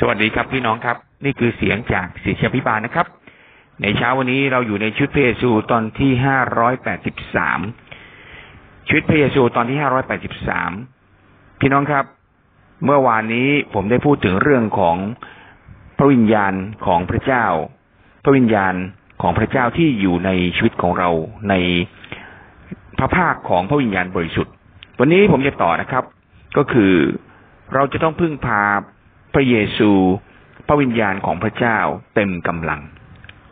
สวัสดีครับพี่น้องครับ นี่คือเสียงจากศิษยพิบาลนะครับ ในเช้าวันนี้เราอยู่ในชุดพระเยซูตอนที่ห้าร้อยแปดสิบสามชุดพระเยซูตอนที่ห้าร้อยแปดสิบสามพี่น้องครับ เมื่อวานนี้ผมได้พูดถึงเรื่องของพระวิญญาณของพระเจ้า พระวิญญาณของพระเจ้าที่อยู่ในชีวิตของเราในพระภาคของพระวิญญาณบริสุทธิ์ วันนี้ผมจะต่อนะครับ ก็คือเราจะต้องพึ่งพา พระเยซู พระวิญญาณของพระเจ้าเต็มกำลัง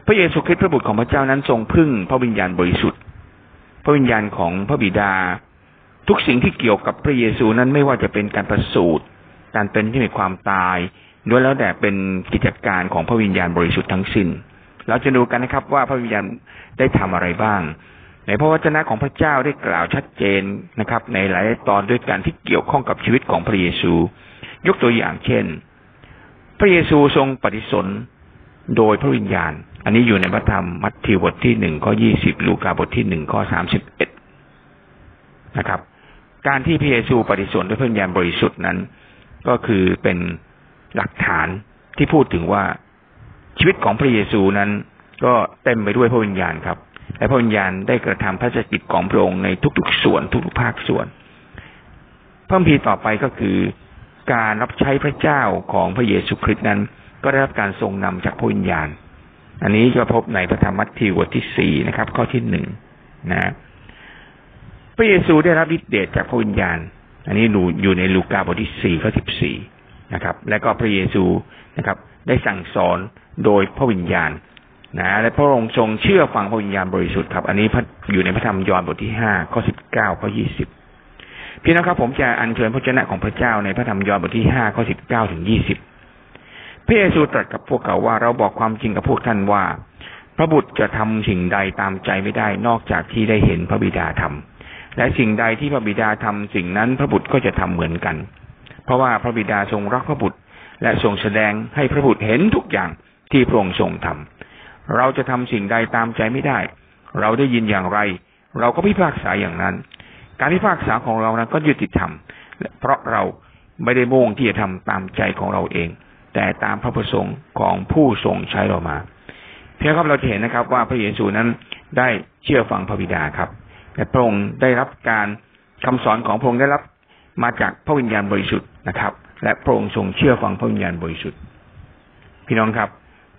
พระเยซูคริสต์พระบุตรของพระเจ้านั้นทรงพึ่งพระวิญญาณบริสุทธิ์ พระวิญญาณของพระบิดา ทุกสิ่งที่เกี่ยวกับพระเยซูนั้นไม่ว่าจะเป็นการประสูติการเป็นที่มีความตายด้วยแล้วแต่เป็นกิจการของพระวิญญาณบริสุทธิ์ทั้งสิ้น เราจะดูกันนะครับว่าพระวิญญาณได้ทำอะไรบ้าง ในพระวจนะของพระเจ้าได้กล่าวชัดเจนนะครับ ในหลายตอนด้วยกันที่เกี่ยวข้องกับชีวิตของพระเยซู ยกตัวอย่างเช่น ระเยซูทรงปฏิสนโดยพระวิญญาณ อันนี้อยู่ในพระธรรมมัทธิวบทที่หนึ่งข้อยี่สิบลูกาบทที่หนึ่งข้อสามสิบเอ็ดนะครับ การที่พระเยซูปฏิสนด้วยพระวิญญาณบริสุทธิ์นั้น ก็คือเป็นหลักฐานที่พูดถึงว่าชีวิตของพระเยซูนั้น ก็เต็มไปด้วยพระวิญญาณครับ และพระวิญญาณได้กระทำพระกิจของพระองค์ในทุกๆส่วนทุกๆภาคส่วนพระพีต่อไปก็คือ การรับใช้พระเจ้าของพระเยซูคริสต์นั้น ก็ได้รับการทรงนำจากพระวิญญาณ อันนี้ก็พบในพระธรรมมัทธิวบทที่สี่นะครับ ข้อที่หนึ่งนะพระเยซูได้รับฤทธิเดชจากพระวิญญาณ อันนี้อยู่ในลูกาบทที่สี่ข้อสิบสี่นะครับ และก็พระเยซูนะครับ ได้สั่งสอนโดยพระวิญญาณนะและพระองค์ทรงเชื่อฟังพระวิญญาณบริสุทธิ์ครับ อันนี้อยู่ในพระธรรมยอห์นบทที่ห้าข้อสิบเก้าข้อยี่สิบ พี่น้องครับผมจะอัญเชิญพระเจ้าของพระเจ้าในพระธรรมยอห์นบทที่ห้าข้อสิบเก้าถึงยี่สิบพระเยซูตรัสกับพวกเขาว่าเราบอกความจริงกับพวกท่านว่า พระบุตรจะทำสิ่งใดตามใจไม่ได้นอกจากที่ได้เห็นพระบิดาทำและสิ่งใดที่พระบิดาทำสิ่งนั้นพระบุตรก็จะทำเหมือนกัน เพราะว่าพระบิดาทรงรักพระบุตร และทรงแสดงให้พระบุตรเห็นทุกอย่างที่พระองค์ทรงทำเราจะทำสิ่งใดตามใจไม่ได้ เราได้ยินอย่างไร เราก็พิพากษาอย่างนั้น การพิพากษาของเรานั้นก็ยุติธรรม เพราะเราไม่ได้มุ่งที่จะทำตามใจของเราเอง แต่ตามพระประสงค์ของผู้ทรงใช้เรามา เพียงครับเราจะเห็นนะครับ ว่าพระเยซูนั้นได้เชื่อฟังพระบิดาครับและพระองค์ได้รับการคำสอนของพระองค์ได้รับมาจากพระวิญญาณบริสุทธิ์นะครับ และพระองค์ทรงเชื่อฟังพระวิญญาณบริสุทธิ์ พี่น้องครับ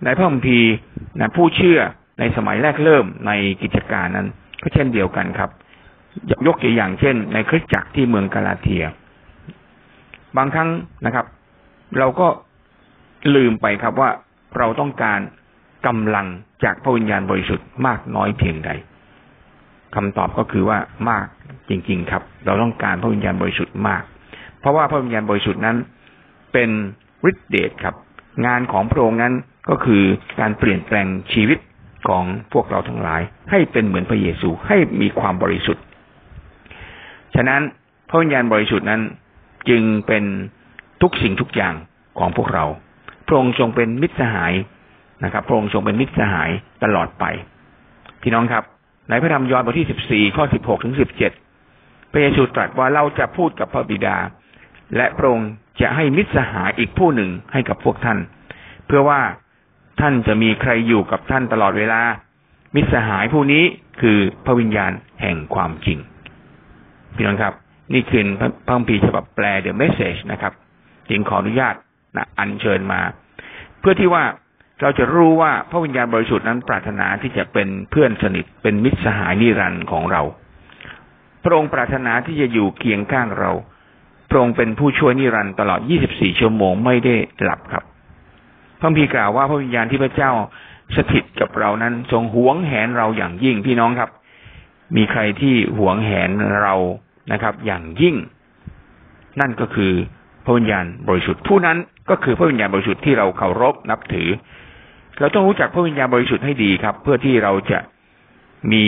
ในพระคัมภีร์นะผู้เชื่อในสมัยแรกเริ่มในกิจการนั้น ก็เช่นเดียวกันครับ ยกตัวอย่างเช่น ในคริสตจักรที่เมืองกาลาเทีย บางครั้งนะครับ เราก็ลืมไปครับว่าเราต้องการกำลังจากพระวิญญาณบริสุทธิ์มากน้อยเพียงใดคำตอบก็คือว่ามากจริง ๆ ครับ เราต้องการพระวิญญาณบริสุทธิ์มาก เพราะว่าพระวิญญาณบริสุทธิ์นั้น เป็นฤทธิเดชครับ งานของพระองค์นั้นก็คือการเปลี่ยนแปลงชีวิตของพวกเราทั้งหลาย ให้เป็นเหมือนพระเยซูให้มีความบริสุทธิ์ ฉะนั้นพระวิญญาณบริสุทธิ์นั้นจึงเป็นทุกสิ่งทุกอย่างของพวกเรา พระองค์ทรงเป็นมิตรสหายนะครับ พระองค์ทรงเป็นมิตรสหายตลอดไป พี่น้องครับ ในพระธรรมยอห์นบทที่สิบสี่ข้อสิบหกถึงสิบเจ็ดพระเยซูตรัสว่าเราจะพูดกับพระบิดา และพระองค์จะให้มิตรสหายอีกผู้หนึ่งให้กับพวกท่าน เพื่อว่าท่านจะมีใครอยู่กับท่านตลอดเวลา มิตรสหายผู้นี้คือพระวิญญาณแห่งความจริง พี่น้องครับ นี่คือพระคัมภีร์ฉบับแปล The Message นะครับจึงขออนุญาตนะอัญเชิญมา เพื่อที่ว่าเราจะรู้ว่าพระวิญญาณบริสุทธิ์นั้นปรารถนาที่จะเป็นเพื่อนสนิทเป็นมิตรสหายนิรันดร์ของเรา พระองค์ปรารถนาที่จะอยู่เคียงข้างเรา พระองค์เป็นผู้ช่วยนิรันดร์ตลอด 24 ชั่วโมงไม่ได้หลับครับพระคัมภีร์กล่าวว่าพระวิญญาณที่พระเจ้าสถิตกับเรานั้นทรงหวงแหนเราอย่างยิ่งพี่น้องครับ มีใครที่หวงแหนเรา นะครับ อย่างยิ่ง นั่นก็คือพระวิญญาณบริสุทธิ์ผู้นั้นก็คือพระวิญญาณบริสุทธิ์ที่เราเคารพนับถือ เราต้องรู้จักพระวิญญาณบริสุทธิ์ให้ดีครับ เพื่อที่เราจะมี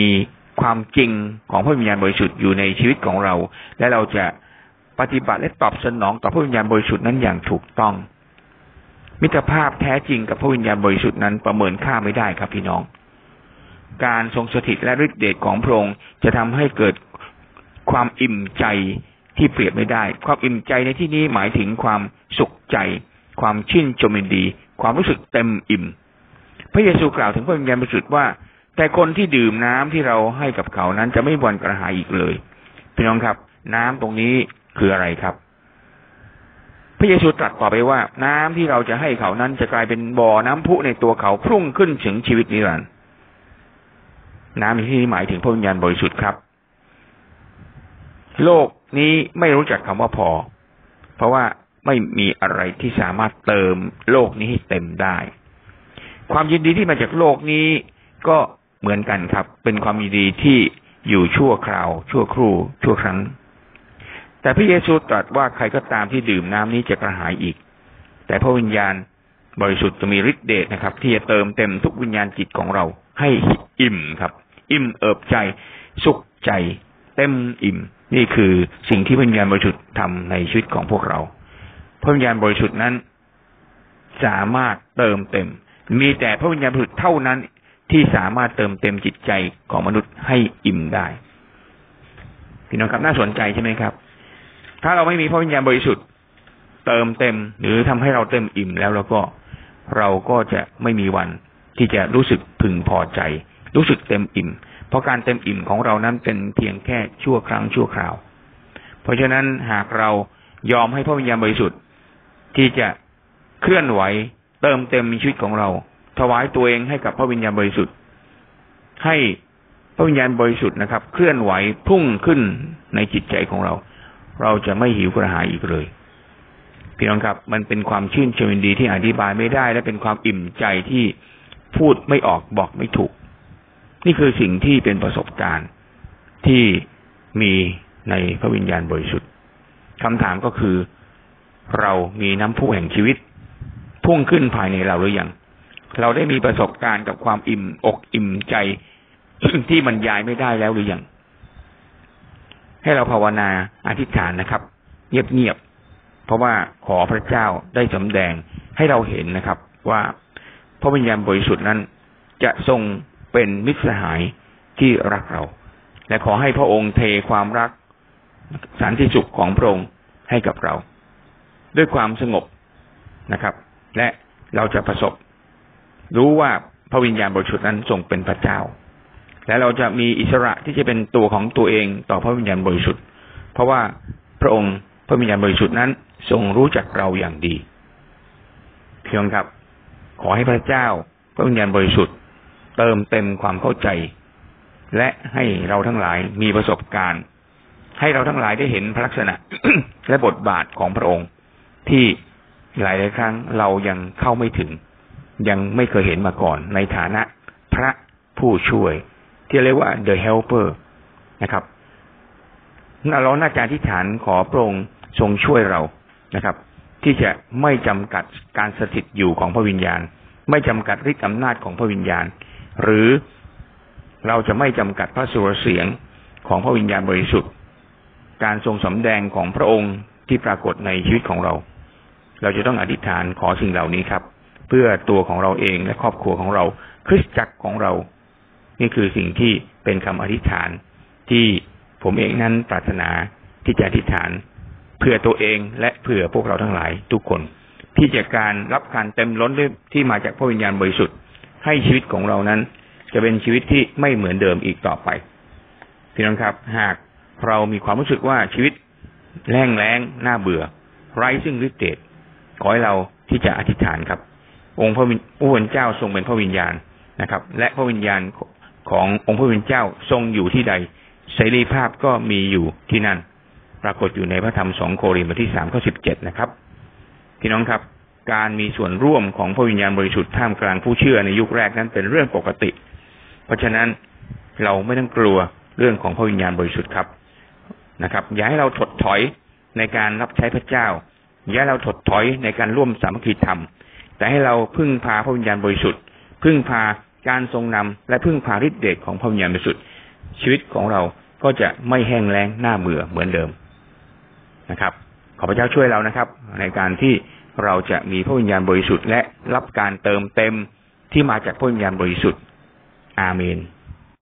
ความจริงของพระวิญญาณบริสุทธิ์อยู่ในชีวิตของเรา และเราจะปฏิบัติและตอบสนองต่อพระวิญญาณบริสุทธิ์นั้นอย่างถูกต้อง มิตรภาพแท้จริงกับพระวิญญาณบริสุทธิ์นั้นประเมินค่าไม่ได้ครับพี่น้อง การทรงสถิตและฤทธิเดชของพระองค์จะทำให้เกิด ความอิ่มใจที่เปรียบไม่ได้ ความอิ่มใจในที่นี้หมายถึงความสุขใจ ความชื่นชมยินดี ความรู้สึกเต็มอิ่ม พระเยซูกล่าวถึงพระวิญญาณบริสุทธิ์ว่า แต่คนที่ดื่มน้ำที่เราให้กับเขานั้นจะไม่บวนกระหายอีกเลยพี่น้องครับ น้ำตรงนี้คืออะไรครับ พระเยซูตรัสต่อไปว่า น้ำที่เราจะให้เขานั้นจะกลายเป็นบ่อน้ำพุในตัวเขาพุ่งขึ้นถึงชีวิตนิรันดร์น้ำที่นี้หมายถึงพระวิญญาณบริสุทธิ์ครับ โลกนี้ไม่รู้จักคำว่าพอ เพราะว่าไม่มีอะไรที่สามารถเติมโลกนี้ให้เต็มได้ ความยินดีที่มาจากโลกนี้ก็เหมือนกันครับ เป็นความยินดีที่อยู่ชั่วคราว ชั่วครู่ ชั่วครั้ง แต่พระเยซูตรัสว่าใครก็ตามที่ดื่มน้ำนี้จะกระหายอีก แต่พระวิญญาณบริสุทธิ์จะมีฤทธิ์เดชนะครับ ที่จะเติมเต็มทุกวิญญาณจิตของเรา ให้อิ่มครับ อิ่มเอิบใจ สุขใจ เต็มอิ่ม นี่คือสิ่งที่วิญญาณบริสุทธิ์ทำในชีวิตของพวกเราพระวิญญาณบริสุทธิ์นั้น สามารถเติมเต็ม มีแต่พระวิญญาณบริสุทธิ์เท่านั้นที่สามารถเติมเต็มจิตใจของมนุษย์ให้อิ่มได้พี่น้องครับน่าสนใจใช่ไหมครับ ถ้าเราไม่มีพระวิญญาณบริสุทธิ์ เติมเต็ม หรือทำให้เราเต็มอิ่มแล้วแล้วก็เราก็จะไม่มีวันที่จะรู้สึกพึงพอใจ รู้สึกเต็มอิ่ม เพราะการเต็มอิ่มของเรานั้นเป็นเพียงแค่ชั่วครั้งชั่วคราว เพราะฉะนั้นหากเรายอมให้พระวิญญาณบริสุทธิ์ที่จะเคลื่อนไหวเติมเต็มชีวิตของเรา ถวายตัวเองให้กับพระวิญญาณบริสุทธิ์ ให้พระวิญญาณบริสุทธิ์นะครับ เคลื่อนไหวพุ่งขึ้นในจิตใจของเรา เราจะไม่หิวกระหายอีกเลยพี่น้องครับมันเป็นความชื่นชมยินดีที่อธิบายไม่ได้ และเป็นความอิ่มใจที่พูดไม่ออกบอกไม่ถูก นี่คือสิ่งที่เป็นประสบการณ์ที่มีในพระวิญญาณบริสุทธิ์คำถามก็คือเรามีน้ำพุแห่งชีวิต พุ่งขึ้นภายในเราหรือยัง เราได้มีประสบการณ์กับความอิ่มอกอิ่มใจที่มันยายไม่ได้แล้วหรือยัง ให้เราภาวนาอธิษฐานนะครับ เงียบๆเพราะว่าขอพระเจ้าได้สำแดงให้เราเห็นนะครับ ว่าพระวิญญาณบริสุทธิ์นั้น จะทรง เป็นมิตรสหายที่รักเรา และขอให้พระองค์เทความรักสันติสุขของพระองค์ให้กับเรา ด้วยความสงบนะครับ และเราจะประสบ รู้ว่าพระวิญญาณบริสุทธิ์นั้นทรงเป็นพระเจ้า และเราจะมีอิสระที่จะเป็นตัวของตัวเองต่อพระวิญญาณบริสุทธิ์ เพราะว่าพระองค์พระวิญญาณบริสุทธิ์นั้น ทรงรู้จักเราอย่างดีเพียงครับ ขอให้พระเจ้า พระวิญญาณบริสุทธิ์ เติมเต็มความเข้าใจ และให้เราทั้งหลายมีประสบการณ์ ให้เราทั้งหลายได้เห็นพระลักษณะ และบทบาทของพระองค์ ที่หลายหลายครั้งเรายังเข้าไม่ถึง ยังไม่เคยเห็นมาก่อน ในฐานะพระผู้ช่วย ที่เรียกว่า the helper นะครับเราหน่าจะอธิษฐานขอพระองค์ทรงช่วยเรานะครับ ที่จะไม่จำกัดการสถิตอยู่ของพระวิญญาณ ไม่จำกัดฤทธิอำนาจของพระวิญญาณ หรือเราจะไม่จำกัดพระสุรเสียงของพระวิญญาณบริสุทธิ์ การทรงสำแดงของพระองค์ที่ปรากฏในชีวิตของเรา เราจะต้องอธิษฐานขอสิ่งเหล่านี้ครับ เพื่อตัวของเราเองและครอบครัวของเรา คริสตจักรของเรา นี่คือสิ่งที่เป็นคำอธิษฐานที่ผมเองนั้นปรารถนาที่จะอธิษฐานเพื่อตัวเองและเพื่อพวกเราทั้งหลายทุกคน ที่จะการรับการเต็มล้นที่มาจากพระวิญญาณบริสุทธิ์ ให้ชีวิตของเรานั้น จะเป็นชีวิตที่ไม่เหมือนเดิมอีกต่อไปพี่น้องครับ หากเรามีความรู้สึกว่าชีวิตแรงแรงน่าเบื่อ ไร้ซึ่งฤทธิ์เดชขอให้เราที่จะอธิษฐานครับ องค์พระผู้เป็นเจ้าทรงเป็นพระวิญญาณนะครับ และพระวิญญาณขององค์พระวิญญาณเจ้าทรงอยู่ที่ใดเสรีภาพก็มีอยู่ที่นั่น ปรากฏอยู่ในพระธรรมสองโครินธ์บทที่สามข้อสิบเจ็ดนะครับพี่น้องครับ การมีส่วนร่วมของพระวิญญาณบริสุทธิ์ท่ามกลางผู้เชื่อในยุคแรกนั้นเป็นเรื่องปกติ เพราะฉะนั้นเราไม่ต้องกลัวเรื่องของพระวิญญาณบริสุทธิ์ครับนะครับ อย่าให้เราถดถอยในการรับใช้พระเจ้า อย่าเราถดถอยในการร่วมสามัคคีธรรม แต่ให้เราพึ่งพาพระวิญญาณบริสุทธิ์ พึ่งพาการทรงนำและพึ่งพาฤทธิเดชของพระวิญญาณบริสุทธิ์ชีวิตของเราก็จะไม่แห้งแล้งหน้าเบื่อเหมือนเดิมนะครับ ขอพระเจ้าช่วยเรานะครับ ในการที่ เราจะมีพระวิญญาณบริสุทธิ์และรับการเติมเต็มที่มาจากพระวิญญาณบริสุทธิ์ อาเมน